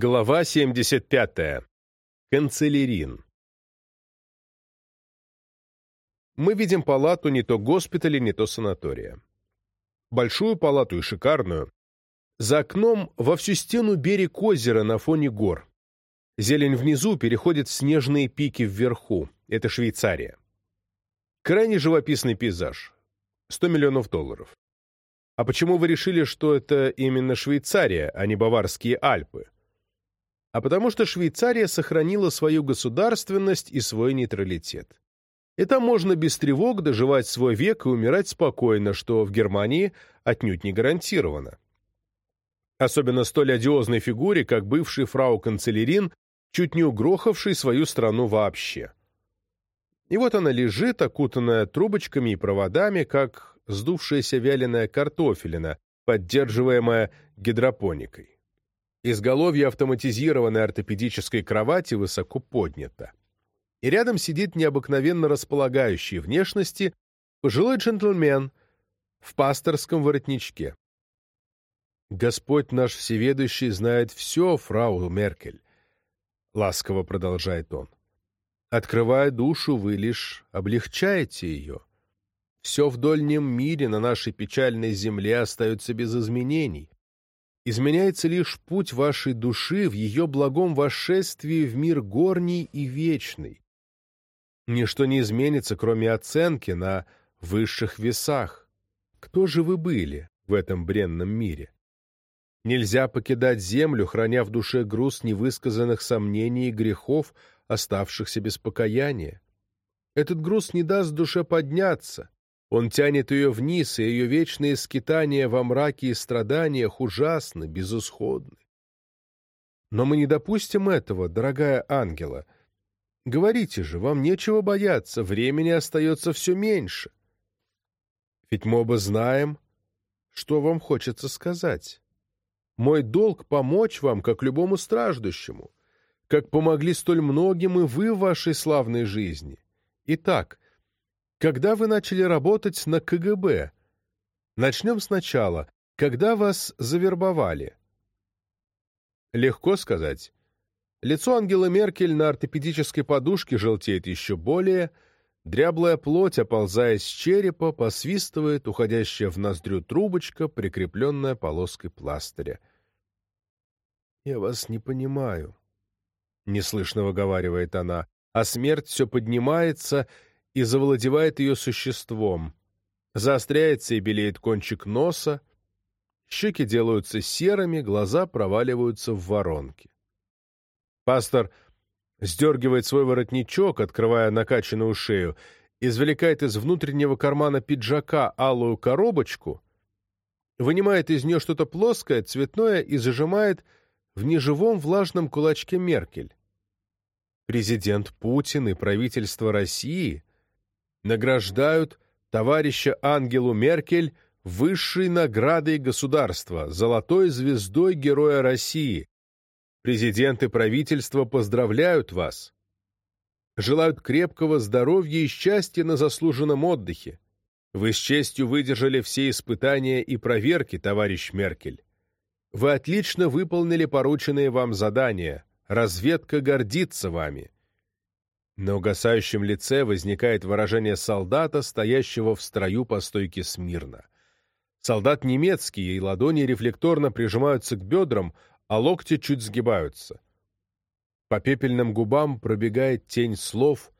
Глава 75. Канцелярин. Мы видим палату не то госпиталя, не то санатория. Большую палату и шикарную. За окном во всю стену берег озера на фоне гор. Зелень внизу переходит в снежные пики вверху. Это Швейцария. Крайне живописный пейзаж. 100 миллионов долларов. А почему вы решили, что это именно Швейцария, а не Баварские Альпы? А потому что Швейцария сохранила свою государственность и свой нейтралитет. И там можно без тревог доживать свой век и умирать спокойно, что в Германии отнюдь не гарантировано. Особенно столь одиозной фигуре, как бывший фрау-канцелярин, чуть не угрохавший свою страну вообще. И вот она лежит, окутанная трубочками и проводами, как сдувшаяся вяленая картофелина, поддерживаемая гидропоникой. Изголовье автоматизированной ортопедической кровати высоко поднято. И рядом сидит необыкновенно располагающий внешности пожилой джентльмен в пасторском воротничке. «Господь наш всеведущий знает все, фрау Меркель», — ласково продолжает он. «Открывая душу, вы лишь облегчаете ее. Все в дольнем мире на нашей печальной земле остается без изменений изменяется лишь путь вашей души в ее благом восшествии в мир горний и вечный. Ничто не изменится, кроме оценки на высших весах. Кто же вы были в этом бренном мире? Нельзя покидать землю, храня в душе груз невысказанных сомнений и грехов, оставшихся без покаяния. Этот груз не даст душе подняться, он тянет ее вниз, и ее вечные скитания во мраке и страданиях ужасны, безысходны. Но мы не допустим этого, дорогая ангела. Говорите же, вам нечего бояться, времени остается все меньше. Ведь мы оба знаем, что вам хочется сказать. Мой долг — помочь вам, как любому страждущему, как помогли столь многим и вы в вашей славной жизни. Итак, — когда вы начали работать на КГБ? Начнем сначала. Когда вас завербовали? Легко сказать. Лицо Ангелы Меркель на ортопедической подушке желтеет еще более, дряблая плоть, оползая с черепа, посвистывает уходящая в ноздрю трубочка, прикрепленная полоской пластыря. «Я вас не понимаю», — неслышно выговаривает она, а смерть все поднимается и завладевает ее существом. Заостряется и белеет кончик носа, щеки делаются серыми, глаза проваливаются в воронки. Пастор сдергивает свой воротничок, открывая накачанную шею, извлекает из внутреннего кармана пиджака алую коробочку, вынимает из нее что-то плоское, цветное и зажимает в неживом влажном кулачке Меркель. Президент Путин и правительство России награждают товарища Ангелу Меркель высшей наградой государства, золотой звездой Героя России. Президент и правительство поздравляют вас. Желают крепкого здоровья и счастья на заслуженном отдыхе. Вы с честью выдержали все испытания и проверки, товарищ Меркель. Вы отлично выполнили порученные вам задания. Разведка гордится вами. На угасающем лице возникает выражение солдата, стоящего в строю по стойке смирно. Солдат немецкий, и ладони рефлекторно прижимаются к бедрам, а локти чуть сгибаются. По пепельным губам пробегает тень слов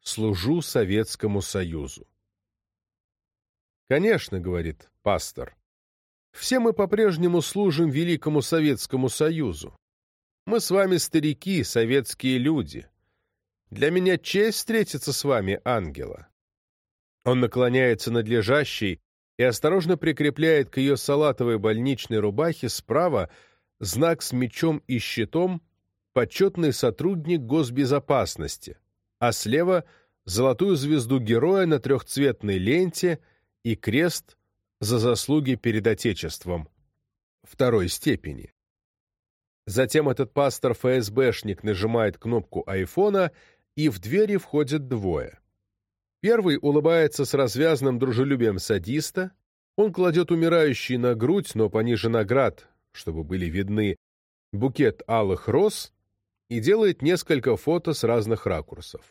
«Служу Советскому Союзу». «Конечно», — говорит пастор, — «все мы по-прежнему служим Великому Советскому Союзу. Мы с вами старики, советские люди». Для меня честь встретиться с вами, ангела». Он наклоняется над лежащей и осторожно прикрепляет к ее салатовой больничной рубахе справа знак с мечом и щитом «Почетный сотрудник госбезопасности», а слева — золотую звезду героя на трехцветной ленте и крест за заслуги перед Отечеством второй степени. Затем этот пастор-ФСБшник нажимает кнопку айфона — и в двери входят двое. Первый улыбается с развязным дружелюбием садиста, он кладет умирающий на грудь, но пониже наград, чтобы были видны букет алых роз и делает несколько фото с разных ракурсов.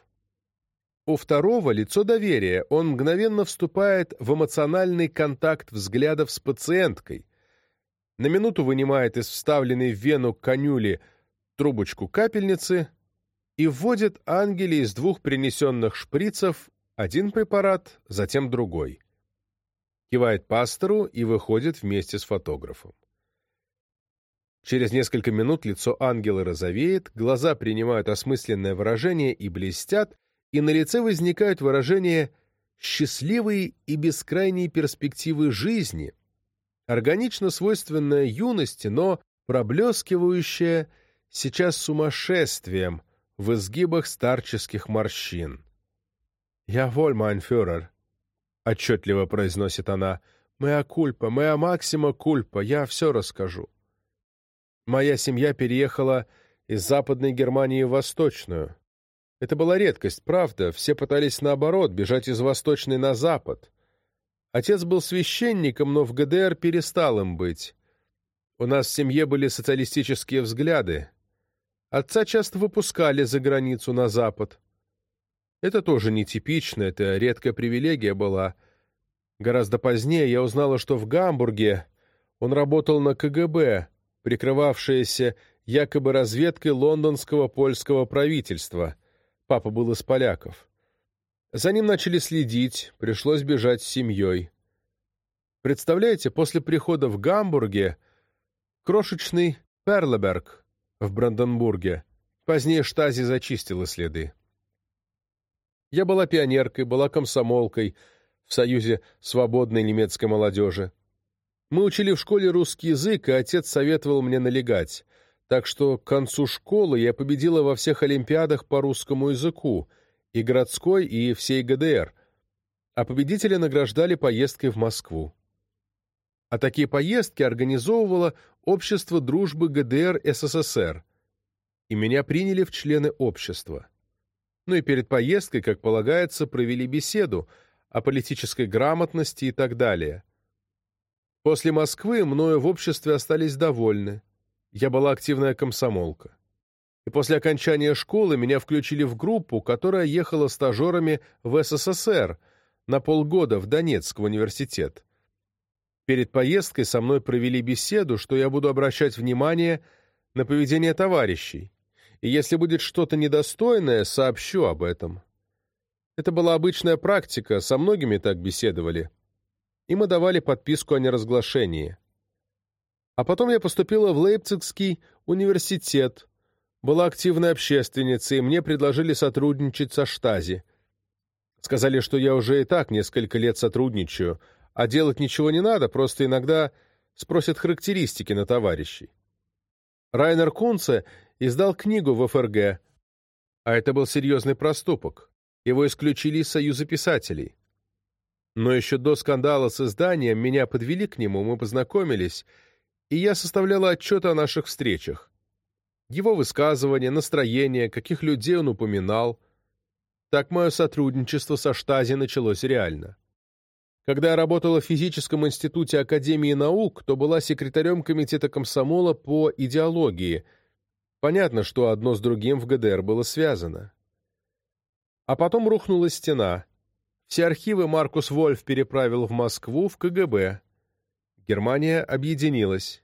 У второго лицо доверия, он мгновенно вступает в эмоциональный контакт взглядов с пациенткой, на минуту вынимает из вставленной в вену конюли трубочку капельницы и вводит ангеле из двух принесенных шприцев один препарат, затем другой. Кивает пастору и выходит вместе с фотографом. Через несколько минут лицо ангела розовеет, глаза принимают осмысленное выражение и блестят, и на лице возникают выражения «счастливые и бескрайние перспективы жизни», органично свойственная юности, но проблескивающая сейчас сумасшествием в изгибах старческих морщин. «Я воль, майн фюрер», — отчетливо произносит она, — «моя кульпа, моя максима кульпа, я все расскажу». Моя семья переехала из Западной Германии в Восточную. Это была редкость, правда, все пытались наоборот, бежать из Восточной на Запад. Отец был священником, но в ГДР перестал им быть. У нас в семье были социалистические взгляды. Отца часто выпускали за границу на Запад. Это тоже нетипично, это редкая привилегия была. Гораздо позднее я узнала, что в Гамбурге он работал на КГБ, прикрывавшееся якобы разведкой лондонского польского правительства. Папа был из поляков. За ним начали следить, пришлось бежать с семьей. Представляете, после прихода в Гамбурге крошечный Перлеберг в Бранденбурге, позднее Штази зачистила следы. Я была пионеркой, была комсомолкой в Союзе свободной немецкой молодежи. Мы учили в школе русский язык, и отец советовал мне налегать, так что к концу школы я победила во всех олимпиадах по русскому языку — и городской, и всей ГДР, а победителя награждали поездкой в Москву. А такие поездки организовывало Общество дружбы ГДР-СССР, и меня приняли в члены общества. Ну и перед поездкой, как полагается, провели беседу о политической грамотности и так далее. После Москвы мною в обществе остались довольны. Я была активная комсомолка и после окончания школы меня включили в группу, которая ехала стажерами в СССР на полгода в Донецк в университет. Перед поездкой со мной провели беседу, что я буду обращать внимание на поведение товарищей, и если будет что-то недостойное, сообщу об этом. Это была обычная практика, со многими так беседовали. И мы давали подписку о неразглашении. А потом я поступила в Лейпцигский университет, была активной общественницей, и мне предложили сотрудничать со Штази. Сказали, что я уже и так несколько лет сотрудничаю, а делать ничего не надо, просто иногда спросят характеристики на товарищей. Райнер Кунце издал книгу в ФРГ, а это был серьезный проступок. Его исключили из Союза писателей. Но еще до скандала с изданием меня подвели к нему, мы познакомились, и я составляла отчеты о наших встречах его высказывания, настроение, каких людей он упоминал. Так мое сотрудничество со Штази началось реально. Когда я работала в физическом институте Академии наук, то была секретарем комитета комсомола по идеологии. Понятно, что одно с другим в ГДР было связано. А потом рухнула стена. Все архивы Маркус Вольф переправил в Москву, в КГБ. Германия объединилась.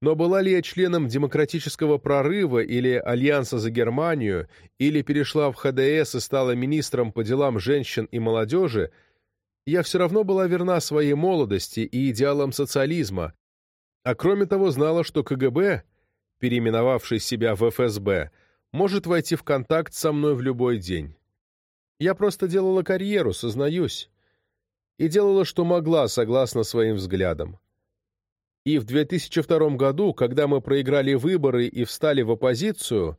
Но была ли я членом демократического прорыва или Альянса за Германию, или перешла в ХДС и стала министром по делам женщин и молодежи, я все равно была верна своей молодости и идеалам социализма, а кроме того знала, что КГБ, переименовавший себя в ФСБ, может войти в контакт со мной в любой день. Я просто делала карьеру, сознаюсь, и делала, что могла, согласно своим взглядам. И в 2002 году, когда мы проиграли выборы и встали в оппозицию,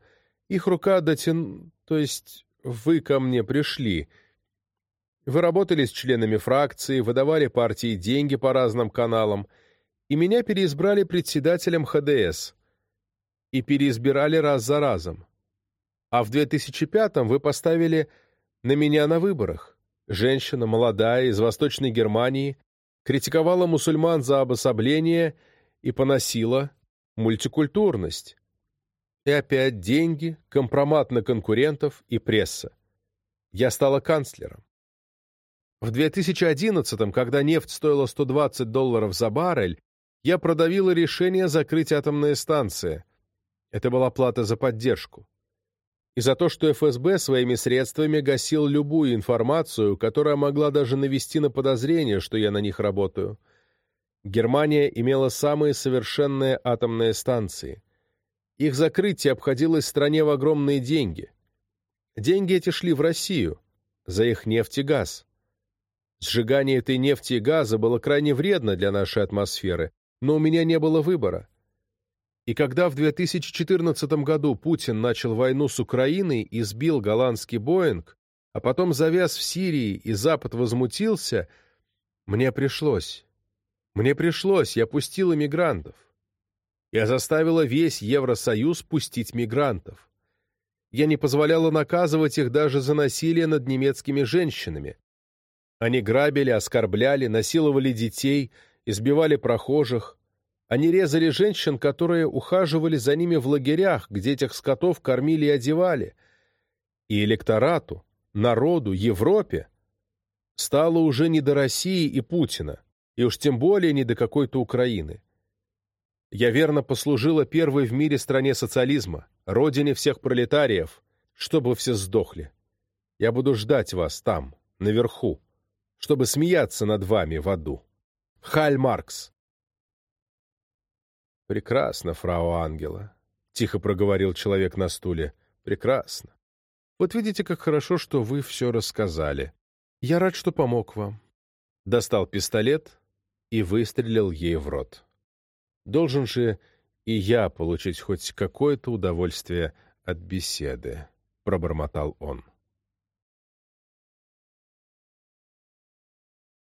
их рука дотян... То есть вы ко мне пришли. Вы работали с членами фракции, выдавали партии деньги по разным каналам, и меня переизбрали председателем ХДС. И переизбирали раз за разом. А в 2005-м вы поставили на меня на выборах. Женщина, молодая, из Восточной Германии, критиковала мусульман за обособление и поносила, мультикультурность. И опять деньги, компромат на конкурентов и пресса. Я стала канцлером. В 2011 когда нефть стоила 120 долларов за баррель, я продавила решение закрыть атомные станции. Это была плата за поддержку. И за то, что ФСБ своими средствами гасил любую информацию, которая могла даже навести на подозрение, что я на них работаю. Германия имела самые совершенные атомные станции. Их закрытие обходилось стране в огромные деньги. Деньги эти шли в Россию, за их нефть и газ. Сжигание этой нефти и газа было крайне вредно для нашей атмосферы, но у меня не было выбора. И когда в 2014 году Путин начал войну с Украиной и сбил голландский Боинг, а потом завяз в Сирии и Запад возмутился, мне пришлось. Мне пришлось, я пустила мигрантов. Я заставила весь Евросоюз пустить мигрантов. Я не позволяла наказывать их даже за насилие над немецкими женщинами. Они грабили, оскорбляли, насиловали детей, избивали прохожих. Они резали женщин, которые ухаживали за ними в лагерях, где этих скотов кормили и одевали. И электорату, народу, Европе стало уже не до России и Путина, и уж тем более не до какой-то Украины. Я верно послужила первой в мире стране социализма, родине всех пролетариев, чтобы все сдохли. Я буду ждать вас там, наверху, чтобы смеяться над вами в аду. Халь Маркс. «Прекрасно, фрау Ангела», — тихо проговорил человек на стуле. «Прекрасно. Вот видите, как хорошо, что вы все рассказали. Я рад, что помог вам». Достал пистолет и выстрелил ей в рот. Должен же и я получить хоть какое-то удовольствие от беседы, — пробормотал он.